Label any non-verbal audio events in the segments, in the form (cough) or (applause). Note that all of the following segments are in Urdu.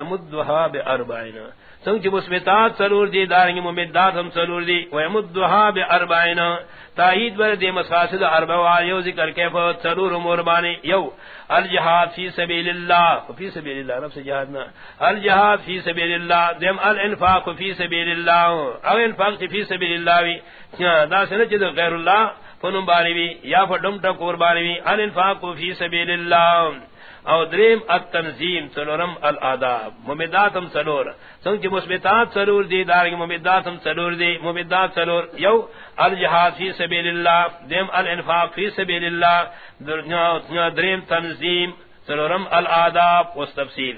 مدها باربعین سنگ چ مثبتات سرور دی دارنگ ممدات ہم سرور دی۔ و مدها باربعین تایید بر دی مساسد اربع و یو ذکر کیف سرور امور بانی۔ یو، الجہاد فی سبیل اللہ فی سبیل اللہ نفس جہاد نہ الجہاد فی سبیل اللہ دم الانفاق فی سبیل اللہ او انفاق فی سبیل اللہ وی ہاں، دا سن چ غیر اللہ فنم بانی وی۔ یا فڈم ٹکور بانی وی۔ الانفاق فی سبیل اللہ او دریم التنظیم سلورم الاداب. ممداتم سلور سنگ چی مثبتات سلور دی دارنگ ممداتم سلور دی ممدات سلور یو الجہاد فی سبیل اللہ دیم الانفاق فی سبیل اللہ دریم، تنظیم. سلورم الاداب واستفسیر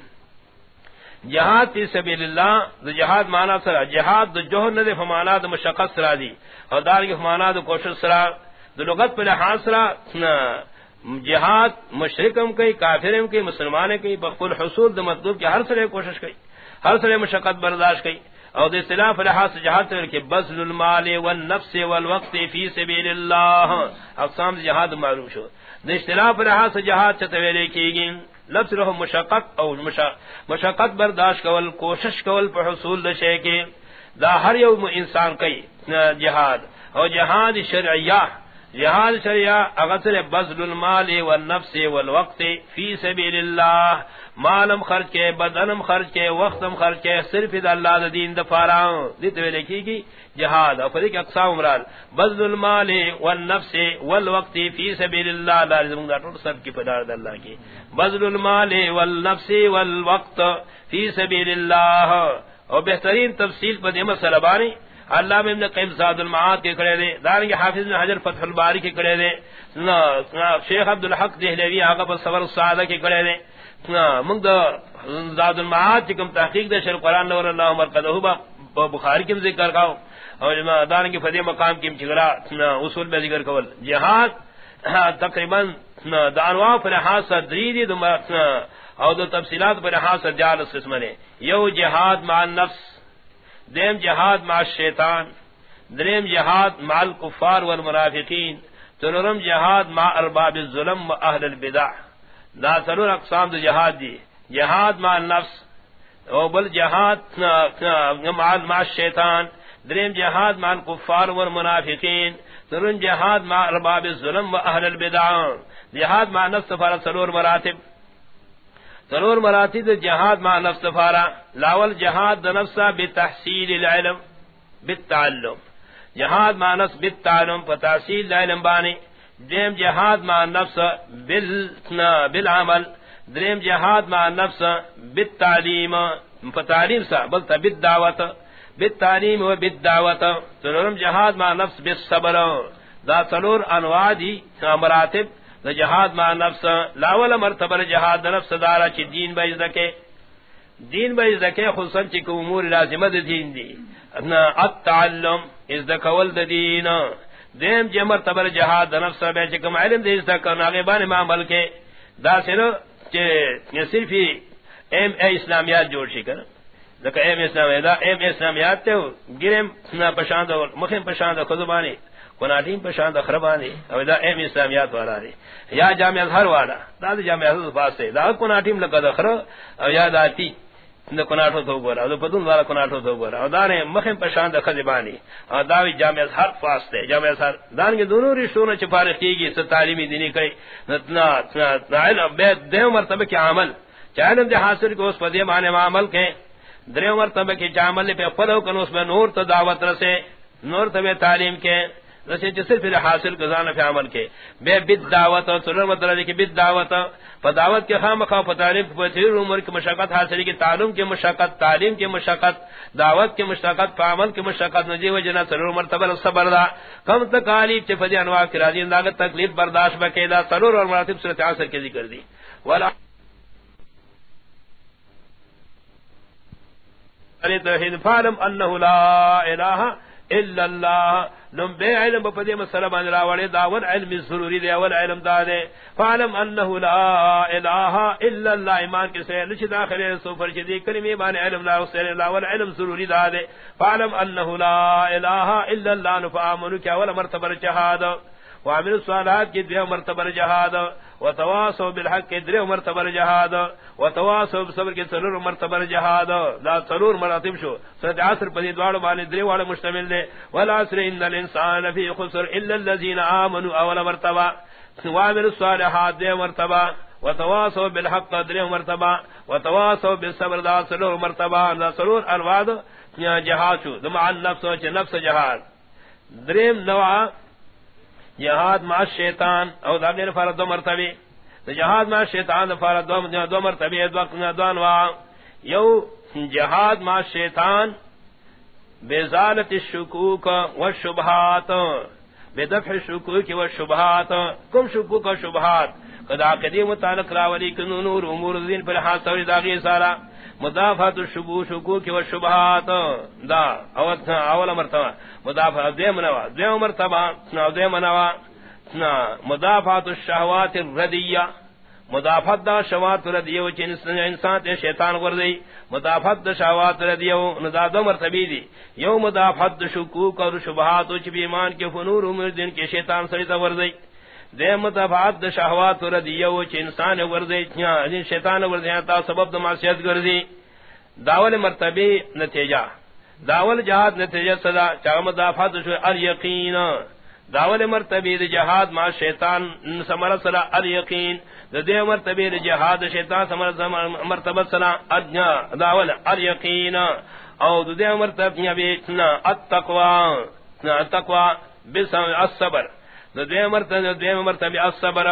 جہاد فی سبیل اللہ دو جہاد مانا سرا جہاد دو جوہر ندے فمانا دو مشقت سرا دی. اور دارنگ فمانا دو کوشش سرا دو لغت پر لحاظ سرا جہاد مشرقم کئی کافرم کئی مسلمان کئی بخل حصول د مطلوب کی ہر سرے کوشش کئی، ہر سرے مشقت برداشت کئی، اور اختلاف لحاظ جہاد کے بزل المال والنفس والوقت فی سبیل اللہ، اقسام جہاد معروف شو۔ د اختلاف لحاظ جہاد چتویلے کی گی لفظ رہو مشقت او مشقت برداشت کول، کوشش کول پر حصول دشے کے دا ہر یوم انسان کئی، جہاد، اور جہاد شرعیہ جہاد شریعہ اغسر بزل المال والنفس والوقت فی سبیل اللہ۔ مالم خرچ کے، بدنم خرچ کے، وقتم خرچ کے، صرف دا اللہ دا دین دفارا دیتے ہوئے لکھی گی، جہاد۔ اور فریق اقسام مراد بزل المال والنفس والوقت فی سبیل اللہ۔ اللہ رضا منگا ٹوٹ سب کی پدار دا اللہ کی۔ بزل المال والنفس والوقت فی سبیل اللہ۔ اور بہترین تفصیل پر دیمت سلبانی۔ اللہ ابن قیم زاد المعاد کے کڑے دے، دارنگی حافظ بن حجر فتح الباری کے کڑے دے شیخ عبدالحق دہلوی آقا پر صبر السعادہ کے کڑے دے منگ دا زاد المعاد چکم تحقیق دے شر قرآن نور اللہ مرقدہ با بخاری کم ذکر کاؤ، اور دارنگی فدی مقام کم چگرا اصول بے ذکر کول۔ جہاد، تقریباً دانوا پر حاصل دریدی دمارتنا اور دو تفصیلات پر حاصل جالس قسمنے یو جہاد مع النفس دیم جہاد مع الشیطان، دریم جہاد مع الكفار والمرافقین تنورم جہاد مع ارباب الظلم و اہل البدع۔ دا سرور اقسام دا جہاد دی جہاد مع النفس او بل جہاد مع الشیطان، دریم جہاد مع الكفار والمنافقین تنورم جہاد مع ارباب الظلم و اہل البدع۔ جہاد مع نفس فارت سرور مراتب ضرور جہاد مع نفس فارا، لاول جہاد نفسا بتحصیل العلم، بالتعلم. جہاد مع نفس بالتعلم فتحصیل العلم بانی. دیم جہاد مع نفس بالعمل. دریم جہاد مع نفس بالتعلیم. فتعلیم سا، بلتا بالدعوت. بالتعلیم و بالدعوت. ضرورم جہاد مع نفس بالصبر. دا سلور انوادی مراتب جہاد ما نفس لاول مرتبہ جہاد نفس دارا چی دین با ازدکے دین با ازدکے خصوصا چی کہ امور لازمہ دا دین دی التعلم ازدکول دا دین. دیم جی مرتبہ جہاد نفس بے چکم علم دا ازدکا ناغبان ما عمل کے دا سنو چی صرفی ایم اے اسلامیات جوڑ شکر دکا ایم اسلامیات، دا ایم اسلامیات تے ہو گرم پشاند مخیم پشاند خودبانی کناٹیم پشاند اخربانی او دا ایم اسلامیات والا دی. یا جامع اظہر والا، دا دا جامع اظہر پاس سے دا کناٹیم لکا دخر او یا دا تی، دا کناٹو تو گورا، او دا پدون والا کناٹو تو گورا. او دا نے مخم پر پشاند اخربانی او دا جامع اظہر پاس سے جامع اظہر، دانگی دونوں رشتون چھ پارخ کی گی ست تعلیمی دینی کئی. نتنا علم بید دیو مرتبہ کی عمل. چاہ دے حاصل کو اس پدی مانے عمل کے دریو مرتبہ کی چامل پہ خود کنو اس میں نور تو دعوت رسے، نور تو تعلیم کے رسے جسر پھر حاصل گزان فی عمل کے۔ بے بد دعوت اور سرر مطلع کی بد دعوت۔ فدعوت کے خام خواہ فتعلیم فتیر عمر کی مشقت حاصل کی، تعلیم کی مشقت، تعلیم کی مشقت، دعوت کی مشقت فعمل کی مشقت، نجی و جنا سرر مرتبہ صبر دا۔ کم تکالیف چی فدی انواع کی راضی انداغت تکلیف برداشت بکیدہ سرور اور مراتب صورت عاصر کی ذکر دی۔ ولا توحید، فعلم انه لا الہ الا اللہ۔ نم بے علم بپدی مسئلہ بان راوڑے داول علم ضروری دے اول علم دا دے۔ فعلم انہو لا الہ الا اللہ، ایمان کے سیر لچ داخل سوفر چی دی کلمی بان علم لا سیر لاول علم ضروری دا دے۔ فعلم انہو لا الہ الا اللہ نفعامنو کیا اول مرتبر جہاد۔ وعمل الصالحات کی دیو مرتبر جہاد۔ وتواصوا بالحق در مرتبه جهاد وتواصوا بالصبر کے سرور مرتبه جهاد لا سرور مراتب شو. سورۃ عصر پر دوڑ والے در والے مشتمل دے والعصر ان الانسان فی خسر الا الذين امنوا اول مرتبه وعمل الصالحات دے مرتبہ وتواصوا بالحق در مرتبہ وتواصوا بالصبر دا سرور مرتبہ دا سرور الواد جہاد شو. دمع النفس و نفس جہاد دریم نوع جہاد ما شیطان او دا غیر فرض دو مرتبه جہاد ما شیطان فرض دو دو مرتبه دو دو انواع. یو جہاد ما شیطان بزالت الشکوک والشبہات بدفع الشکوک والشبہات کم شکوک و شبہات؟ قدا قدیم متعلق راولی کنو نور امور دین پر حال سوری داغی سارا. مدافعت الشبو شکوک والشبہات دا، اول مرتبہ مدافع دے منوا دے مرتبہ نا دے منوا نا مدافعت الشہوات الردیہ مدافعت دا شہوات ردیہ وچ انسان تے شیطان وردی مدافعت دا شہوات ردیہ ندا دو مرتبی دی. یو مدافعت شکوک اور شبہات وچ بھی ایمان کے فنور عمر دین کے شیطان سڑی وردی دے مدافعت دا شہوات ردیہ وچ انسان وردی یعنی شیطان وردی یعنی تا سبب دا معصیت گردی۔ داول مرتبی نتیجہ۔ داول جہاد نتیجہ صدا چاہ مدافعت شو الیقین داول مرتبی دی جہاد ما شیطان سمر صلا الیقین دے مرتبی دی جہاد شیطان سمر مرتبہ صلا ادنا داول الیقین او دے مرتبی بیتنا التقوى التقوى بسم الصبر۔ دے دے الصبر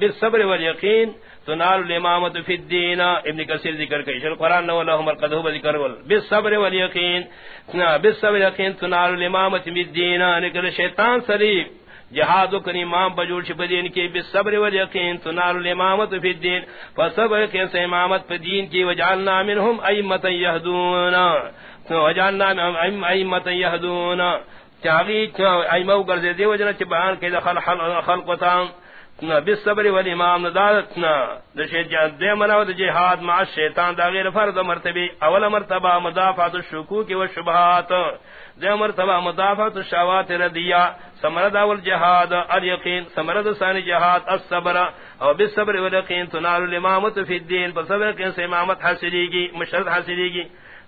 بالصبر والیقین تنال الامامت فی الدین. ابن کثیر ذکر شر قرآن نو لهم القدہو ذکر ول. بالصبر والیقین بالصبر تنال الامامت فی الدین. یعنی نکل شیطان سریف جہاد و کن امام بجور شپدین کی بالصبر والیقین تنال الامامت فی الدین. فصبر کے سے امامت فی دین کی وجعلنا منہم ایمتا یهدون. وجعلنا منہم ایمتا یهدون. چاہی ایمو گرزے دی وجنہ چی بیان کی دخل خلق و تام بالصبر والامام ندارتنا دے مناو دا جہاد مع الشیطان دا غیر فرد مرتبی اول مرتبہ مدافعت الشکوک والشبہات دے مرتبہ مدافعت الشعوات ردیہ سمرد اول جہاد الیقین سمرد ثانی جہاد الصبر. او بالصبر والیقین تنال الامامت فی الدین بصبر کن سے امامت حاصلی گی مشرد حاصلی گی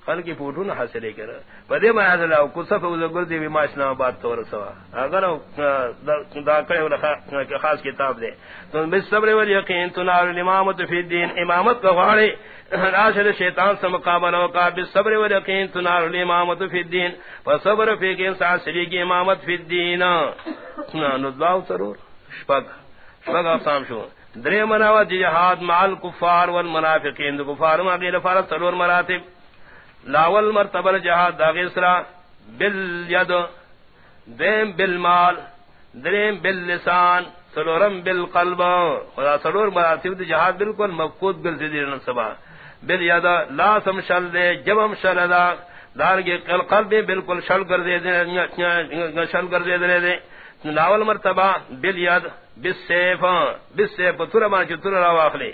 خل کی فوٹو نہ حاصل کر بدے میں حاصل او کو صف او گل دی ما اسلام آباد تو رسوا اگر دا کرے ولا خاص کتاب دے تو بس صبر و یقین تنال امامت فی الدین. امامت کو غاڑے راشد شیطان سے مقابلہ کا بس صبر و یقین تنال امامت فی الدین. فصبر فی کہ انسان سری کی امامت فی الدین. نو دعا ضرور. شپق شپق اقسام شو. درے مناوا جہاد مع الکفار والمنافقین. کفار ما غیر فرض ضرور مراتب. لاول مرتبہ جہاد دا غیسرا بالید دیم بالمال دریم باللسان سلورم بالقلب خدا سلور مراتب دی جہاد بالکل مفقود بالزدی نصبا بالید لا سمشل دے، جبم شل دا. دارگی قلب بالکل شل کر دے دے شل کر دے دے دے. لاول مرتبہ بالید بالسیف بالسیف ترمان چی تر را واخلے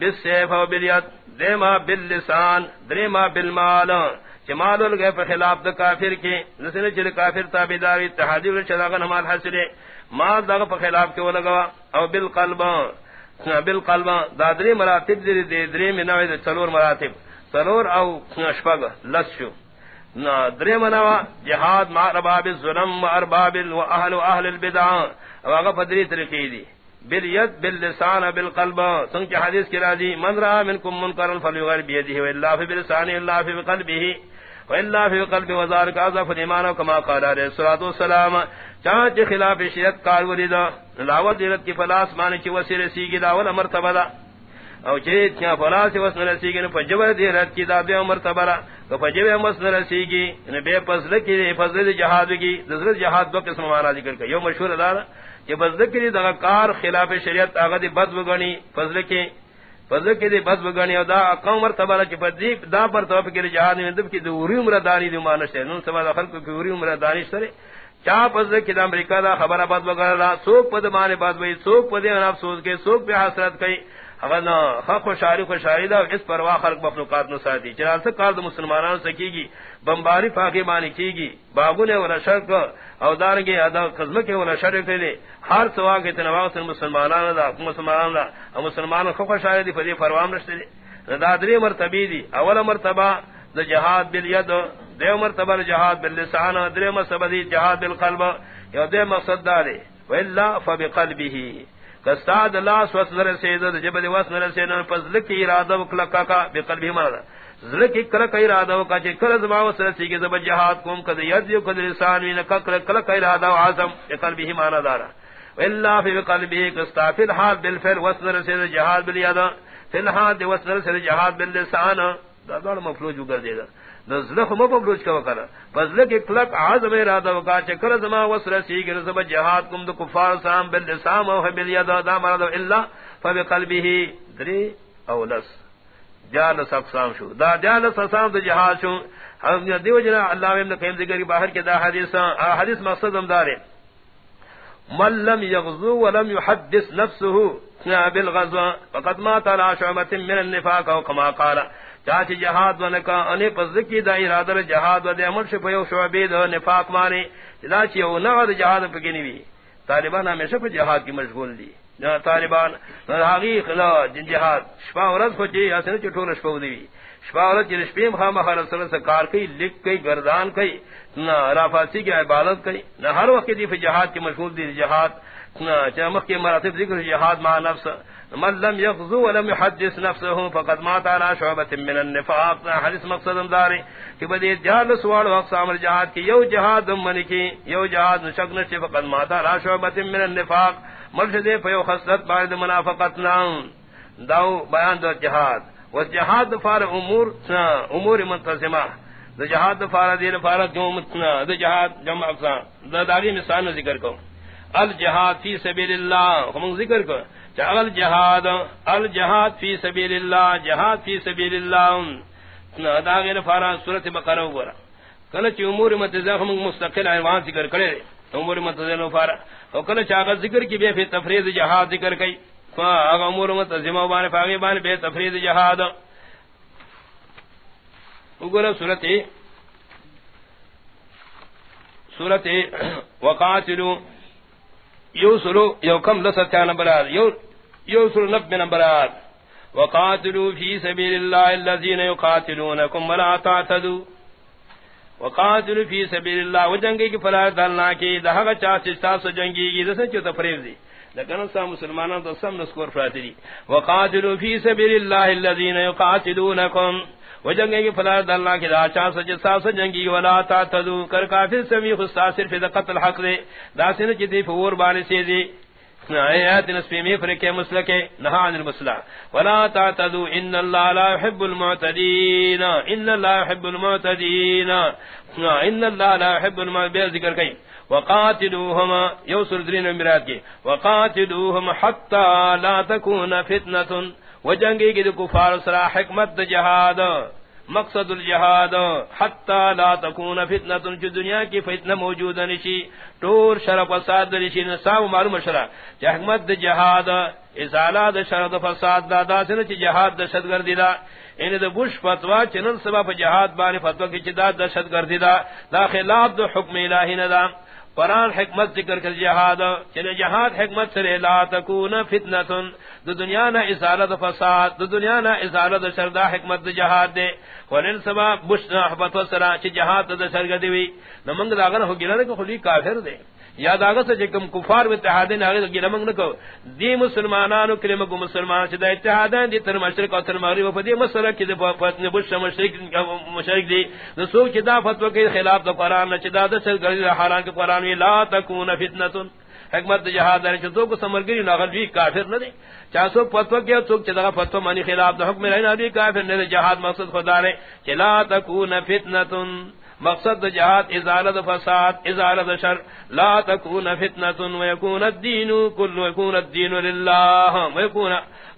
بالسیف و بالید دیما باللسان دریما بالمال. چمال گئے پر خلاف دا کافر کی، نسل چل کافر تابیداری اتحادی و چلاغن ہمال حسرے مال دا پر خلاف کے لگا او بالقلب. بالقلب. دا دری مراتب دری دی دری میں نوی دا چلور مراتب. چلور او شپگ لس شو دری منوا جہاد مع رباب الظلم و ارباب و اہل و اہل البدع. او اگا پدری طریقی دی. بالید باللسان، بالقلب. سنگ کی حدیث کی راضی من را منکم منکر فلیغیر بیدیه و اللہ فی بلسان اللہ فی بقلبیه و اللہ فی قلب وزار کا ضعف ایمان کما قال علیہ الصلوۃ والسلام. چاچ خلاف شریعت کار ولید لاول دیرت کی فلاس مان کی وسیر سیگی داول مرتبہ دا. او چے کیا فلاس وسن سیگی نہ پجبر دیرت کی دا بے مرتبہ را تو پجبے مسن سیگی نے بے فضل کی فضل جہاد کی ذکر جہاد دو قسم مارا ذکر کہ یو مشہور ادا کہ بس ذکر دا کار خلاف شریعت اگا دی بد وگنی فضل کے فضل کے دی بد وگنی او دا قوم مرتبہ چ پدی دا پر تو فکر جہاد میں دب کی دوری عمر دانی دی مانش ہے نو سما خلق کی دوری عمر دانی سرے چا فضل کے امریکہ دا خبر بد وگنا سوک پد مانے بد وئی سوک پد افسوس کے سوک پہ حسرت کئی اگر نہ ہاں حق و شاری کو شاری دا، اس پر وا خلق مخلوقات نو ساتھی۔ چرال سے کار مسلمانان سے کی گی بمباری فاقی بانی کی گی بابو نے ولا شرک او دار کے ادا قسم کے ولا شرک دے ہر سوا کے تنوا سے مسلمانان دا مسلمانان دا۔ او مسلمان خو کو شاری دی، فدی پروام نشتے دی دادری مرتبی دی، اول مرتبہ دا جہاد بالید دیو مرتبہ جہاد باللسان، درے مرتبہ دی جہاد بالقلب یو دے مقصد دا دے۔ والا فبقلبه کستاد لاس وس نر سید جب دی وس نر سید پس لکی ارادہ کلکا کا بقلبه مرا زلکی کلک ارادہ کا چ کل زما وس سی کے زب جہاد کوم کد ید یو کد لسان وین کل کلک ارادہ اعظم بقلبه مانا دارا الا فی بقلبه کستافل حال بالفعل وس نر سید جہاد بالیاد فی الحال وس نر سید جہاد باللسان دا دار مفروج کر دے گا نزلخ مبروج کا وکرا فضل کے کلک عظم ارادہ وکا چکر زما وسر سی گر زب جہاد کم کفار سام باللسام او بالید دا مراد الا فبقلبه. دری او لس. جالس اقسام شو. دا جالس اقسام دا جہاد شو. ہم دیو جنا اللہ ابن قیم ذکر باہر کے دا حدیث حدیث مقصد ہم دارے من لم يغزو ولم يحدث نفسه بالغزو، فقد مات على شعبة من النفاق او قال. چاچ جہاد و نکا انے پس کی دا ارادہ جہاد و دے عمل شپ یو شعبے دا نفاق مانے دا چی یو نغد جہاد پکنی بھی طالبان ہمیشہ پہ جہاد کی مشغول دی طالبان ناغی خلا جن جہاد شپا ورد کو چی اسنے چٹول شپا دی شپا ورد چی رشپیم خام خار صلی سے کار کئی لکھ کئی گردان کئی نہ رافاسی کی عبادت کئی نہ ہر وقت دی پہ جہاد کی مشغول دی جہاد چمک کے مراتب ذکر جہاد مع نفس۔ من لم يغزو ولم يحدث نفسه فقد مات على شعبة من النفاق۔ حدیث مقصد دارے کہ بدی جہاد سوال اقسام الجہاد کی، یو جہاد من کی، یو جہاد نشک نشی فقد مات على شعبة من النفاق۔ مرشد فیو خصلت بعد منافقت نام داو بیان دو جہاد۔ و جہاد فار امور امور منتظمہ۔ دا جہاد فار دین فار دا جہاد جمع اقسام۔ دا داغی مثال ذکر کو۔ الجہاد فی سبیل اللہ۔ ہم ذکر کو چاول جہاد الجہاد فی سبیل اللہ، جہاد فی سبیل اللہ۔ دا غیر فارا سورۃ بقرہ ورا کله چې امور متزہ ہم مستقل عنوان ذکر کړي امور متزہ نو فارا۔ او کله چې هغه ذکر کی به تفرید جہاد ذکر کړي هغه امور متزہ باندې فاغي باندې به تفرید جہاد۔ وګوره سورۃ سورۃ وقاتلوا یو سلو، یو کم لسطیا نمبرات یو یو سلو نمبرات وقاتلوا فی سبیل اللہ یقاتلونکم ولا وقاتلوا فی سبیل اللہ وجنگی کی فلاح دلنا کی جنگی کی دسن چو تفریف دی. سا تو سم نسکور فراتی دی وقاتلوا فی سبیل اللہ یقاتلونکم. وجنگے کی فلا اللہ کی راچا سج ساس جنگی ولا تا تدو کر کافر سمی خصا صرف قتل حق دے۔ داسن چتی فور بان سے دی۔ آیات نسبی می فرق مسلک، نہا عن المسلح ولا تعتدوا، ان الله لا يحب المعتدين ان الله يحب المعتدين ان الله لا يحب المعتدين ذکر کہیں۔ وقاتلوهم يوسر درین امرات کی۔ وقاتلوهم حتى لا تكون فتنه وجنگی کی کفار سرا حکمت جہاد، مقصد الجہاد، حتی لا تکون فتنة جو دنیا کی فتنہ موجود نشی طور شرف فساد نشی، نصاب معلوم شرع چی حکمت جہاد ازالہ دا شرف فساد دا دا سن چی جہاد دا شد گردی دا۔ یعنی انہی دا بوش فتوہ چنن سبب جہاد بانی فتوہ کی چی دا دا شد گردی دا۔ دا خلاف دا حکم الہی ندا۔ قرآن حکمت ذکر کر جہاد چلے جہاد حکمت سے لا تکون فتنتن دو دنیا نہ ازالت فساد دو دنیا نہ ازالت شردا حکمت جہاد دے ورن سبا بشنا حبت وسرا چ جہاد د سرگدی وی نمنگ لاگر ہو گلن کو خلی کافر دے یا داغ سے جکم کفار میں اتحاد نہ اگے گلن نہ کو دی مسلمانانو کلمہ کو مسلمان چ اتحاد دی تر مشرق او تر مغرب پدی مسئلہ کی دے فتنے بش مشرق مشرق دی نو سو کی دا فتوا کے خلاف دا قران نہ چ دا سرگدی حالان کے قران لا تکون فتنہ حکمت جہاد ہے جو کو سمرگری ناغل بھی کافر نہ دے چا سو پتو کیا تو چدا پتو مانی خلاف دا حکم رہنا بھی کافر نہ جہاد مقصد خدا نے چلا تکون فتنہ مقصد جہاد ازالت فساد، ازالت شر. لا تکون فتنہ ويكون الدين كل ويكون الدين لله ويكون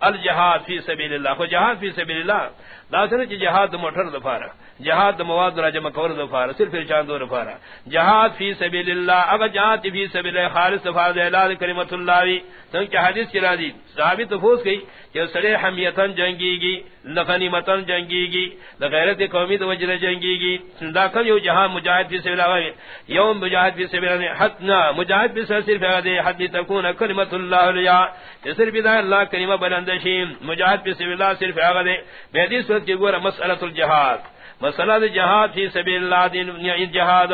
الجهاد في سبيل الله فجهاد في سبيل الله داسن چ جہاد موٹر دفارا جہاد مواد راجم کور دفارا صرف چاندو دفارا جہاد فی سبیل اللہ اگر جہاد فی سبیل اللہ خالص دفار اعلان کلمت اللہ وی. تو کہ حدیث کی راضی صحابی تو پوچھ گئی کہ حمیتن جنگی لغنیمتن جنگی گی غیرت قومی تو وجہ جنگی دا کل یو جہاد مجاہد فی سبیل اللہ یوم مجاہد فی سبیل اللہ حتنا مجاہد فی سبیل اللہ حد تکون کلمت اللہ لیا صرف اللہ کلمہ بلندشیم مجاہد فی سبیل اللہ صرف هغه اگر حدیث صورت کی گورا مسئلہ الجہاد مسئلہ دی جہاد فی سبیل اللہ دین یا جہاد۔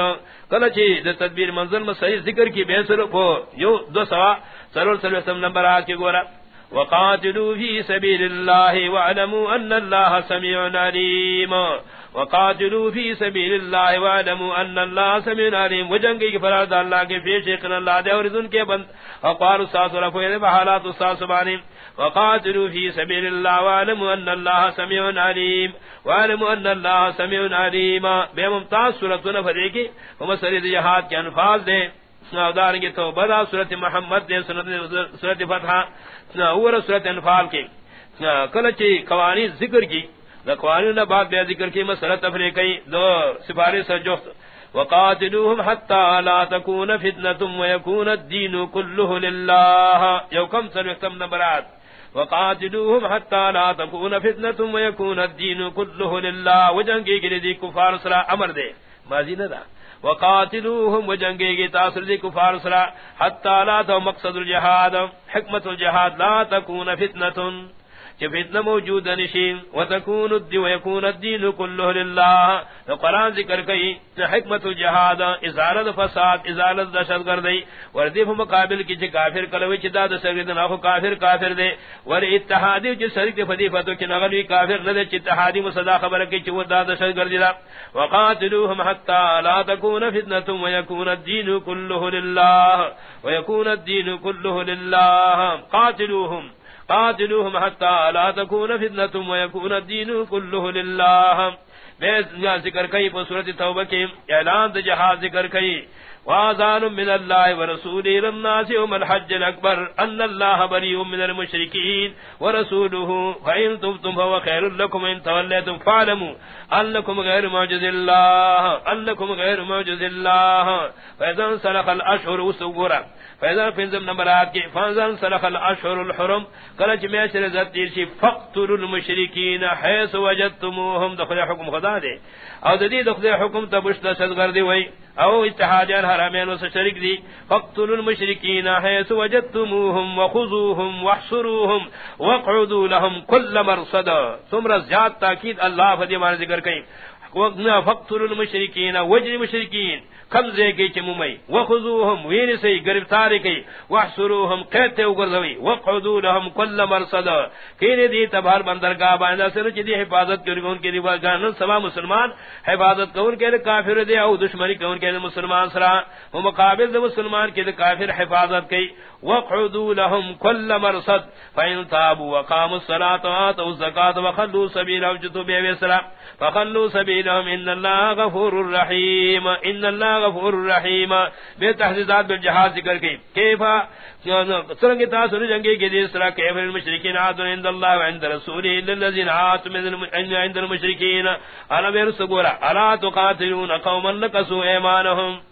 کلچی دی تدبیر منزل میں صحیح ذکر کی بحثر کو یو دو سوا سرور صلی اللہ نمبر آج کی گورا۔ وقاتلوا فی سبیل اللہ واعلموا ان اللہ سميع علیم۔ وقاتلوا في سبيل الله واعلموا ان الله سميع عليم. وجنگی کی فرض اللہ کے پیش کن اللہ دے اور ان کے بند اقوال ساس اور فیل بحالات استاد سبحان وقاتلوا في سبيل الله واعلموا ان الله سميع عليم. واعلموا ان الله سميع عليم. بے ممتاز سورۃ نفر کی ہم سری جہاد کے الفاظ دے. دار کی توبہ دا سورۃ محمد دے، سورۃ فتح اور سورۃ انفال کے. کلچی قوانین ذکر کی. قوانین بعد بے ذکر کی مسئلہ تفریق کی دو سفارش جفت وقاتلوهم حتى لا تكون فتنة ويكون الدين كله لله يوكم سنكتم نبرات وقاتلوهم حتى لا تكون فتنة ويكون الدين كله لله وجنگی کے لیے کفار سرا امر دے ماضی نہ وقاتلوهم وجنگے گی تاثر دی کفار سرا حتی لا تو مقصد الجہاد حکمت الجہاد لا تکون فتنة. کہ فتنہ موجود نشین وتکون الدی ویکون الدین کلہ للہ۔ قرآن ذکر کئی حکمت الجہاد، ازالت فساد، ازالت دشت گردی۔ وردی فو مقابل کی چھ کافر کلوی چھ داد سرگدن آخو کافر کافر دے۔ ور اتحادی چھ سرگ فدی فتو چھ نغلوی کافر ندے چھ اتحادی مصدا خبر کی چھ وداد دشت گردی دا۔ وقاتلوهم حتی لا تکون فتنة ویکون الدین کلہ للہ۔ ویکون الدین کلہ للہ۔ قاتلوهم قاتلوهم حتى لا تكون فتنة ويكون الدين كله لله. بے ذکر کئی سورت توبہ کی اعلان دا جہاد ذکر کئی۔ وآذان من الله ورسوله للناس يوم الحج الأكبر أن الله بريء من المشركين ورسوله فإن تبتم فهو خير لكم إن توليتم فاعلموا أنكم غير معجز الله، أنكم غير معجز الله. فإذا انسلخ الأشهر وسورا فإذا فنزم نمبرات کی فانزل سلخ الأشهر الحرم، قلت میشر ذات دیرشی فقتلوا المشركين حيث وجدتموهم. دخل حكم خدا دے. او ددی دخل حکم تبشت سدگر دی وئی او اتحادیان حرامین و شرک دی. فقتل المشرکین حیث وجدتموهم وخذوهم وحصروهم وقعدوا لهم كل مرصد. ثم زیاد تاکید اللہ فدی فدیمان ذکر کئی فقتل المشرکین وجر مشرکین قبضے کی چمومئی وخذوهم وین سے گرفتار کی واحصروهم قیدتے اگرزوی وقعدوا لهم كل مرصد۔ کین دی تبار بندرگاہ باندہ سر چ دی حفاظت کر ان کی دیوار گان سما مسلمان، حفاظت کون کے کافر دے او دشمنی کون کے مسلمان سرا۔ وہ مقابل دے مسلمان کے کافر حفاظت کی وقعدوا لهم كل مرصد۔ فإن تابوا وقاموا الصلاة وآتوا الزكاة وخلوا سبيلهم جتوا بيسرا فخلوا لهم إن الله غفور رحيم إن الله غفور رحیم بے تحدیدات بالجہاد ذکر کی۔ کیفا سرنگی تاثر جنگی کی دیس طرح کیف المشرکین آدن عند اللہ وعند رسولی للذین من عند المشرکین۔ انا بیرس گورا الا تقاتلون قوما لکسو ایمانهم۔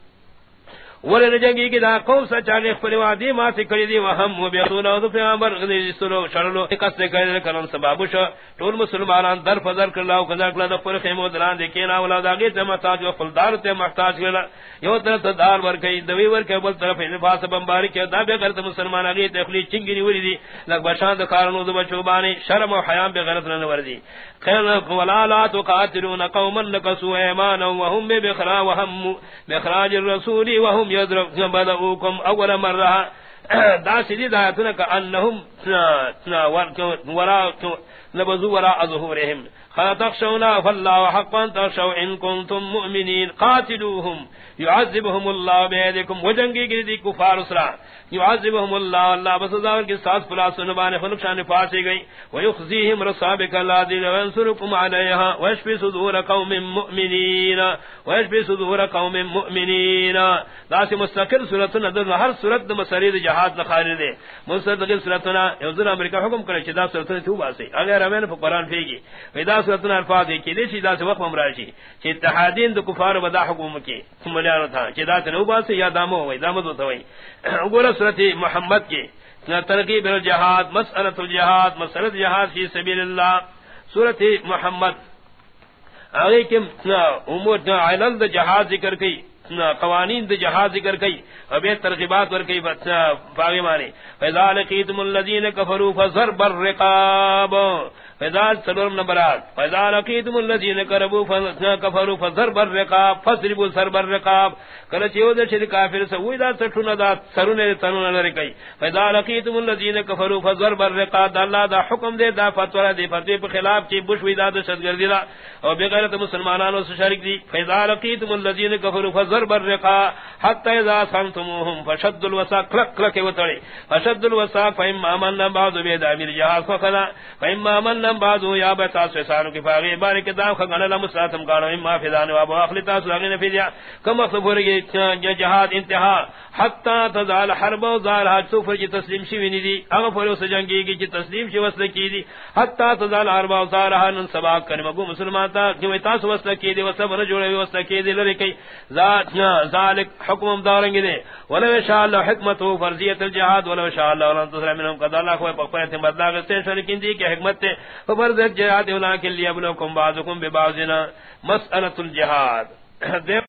ولن جنگی کی دا قوم سا چالی خپلی وادی ما سی کری دی وهم و بیتونا دو پیامبر غدی سلو شرلو قصد کری کلم سبابو شا. طول مسلمانان در فضر کرلا و قدر کرلا دا پر خیمو دران دیکینا ولا دا غیر تے محتاج و خلدار تے محتاج کرلا. یو طرف دار ورکی دوی ورکی بل طرف انفاس بمباری کی دا بے غیرت مسلمان اگلی تخلی چنگی نیولی دی. لگ بشان دا کارنو دو بچوبانی شرم و حیام بے غیرت نوردی خیر ولا لا تقاتلون قوما لكسوا ايمانا وهم بخرا وهم بخراج الرسول وهم يدركون بدؤكم اول مره دا سیدی دا تن کا انہم ورا وراء ظهورهم خلا تخشونا فالله حقا تخشوا ان كنتم مؤمنين قاتلوهم يعذبهم الله بيدكم وجنگی گردی کفار اسرا يعذبهم الله الله بسزاور کے ساتھ پلاس سنبان فنقشان فاسے گئی ويخزيهم رصابك الذين وينصركم عليها ويشفي صدور قوم مؤمنين ويشفي صدور قوم مؤمنين ذات مستقل سورۃ النذر ہر سورۃ مسرید جہاد نخاری دے. مستقل سورۃ یوزر امریکہ حکم کرے چدا سورۃ توبہ سے. اگر ہمیں قرآن پھیگی ودا صورتنا الفاظ کی دے سیدھا سے وقت ممراشی چی اتحادین دو کفار ودا حکوم کی ملیانو تھا، چی دا تنو باسی یا دامو ہوئی، دامو دو تھوئی۔ (clears throat) گورا صورت محمد کی ترقیب الجہاد، مسئلت الجہاد، مسئلت جہاد فی سبیل اللہ۔ صورت محمد، آگے کم امور علل دا جہاد ذکر کی قوانین د جہاد ذکر کئی ابے ترغیبات ور کئی باغی مانے فذا لقیتم الذین کفروا فضرب الرقاب۔ فذا سلام نمبرات فذا لقیتم الذین کفروا کفروا فضرب الرقاب، فضربوا ضرب الرقاب. کل چیو د شری کافر سے وئی دا ٹھنا دا سرنے تنون لری کئی فذا لقیتم الذین کفروا فضرب الرقاب. اللہ دا حکم دے دا فتوا دے فتوی کے خلاف کی بش وئی دا دہشت گردی دا اور بغیر مسلمانانوں سے شریک دی فذا لقیتم الذین کفروا فضرب ضرب الرقا حتى اذا سنتموهم فشد الوساق كلك كلك وتري فشد الوساق فإما من بعض بيد امير جهاز فخلا فإما من بعض يا بتا سسانو کی فاغي بارك دا خغن لم ساتم قالوا اما فدان وابو اخلتا سغن فديا كما صبر جهاد انتهاء حتى تزال حرب وزال حتى جی تسلیم شي وني دي. اغه فرو سجنگي کی تسلیم شي وسل کی دي حتى تزال حرب وزال هن سبا کرم گو مسلمان تا جو تاس وسل کی دي وسبر جوڑے وسل کی دي لری کی ذات ذالک حکم داریں گے ولو شاء اللہ حکمت فرضیت الجہاد ولو شاء اللہ ولن تصرف منهم قد اللہ کو پکڑے تھے بدلا گستے شرکین دی کہ حکمت تے فرض جہاد ولا کہ لیبلوکم بعضکم ببعضنا مسئلہ الجہاد۔ (clears throat)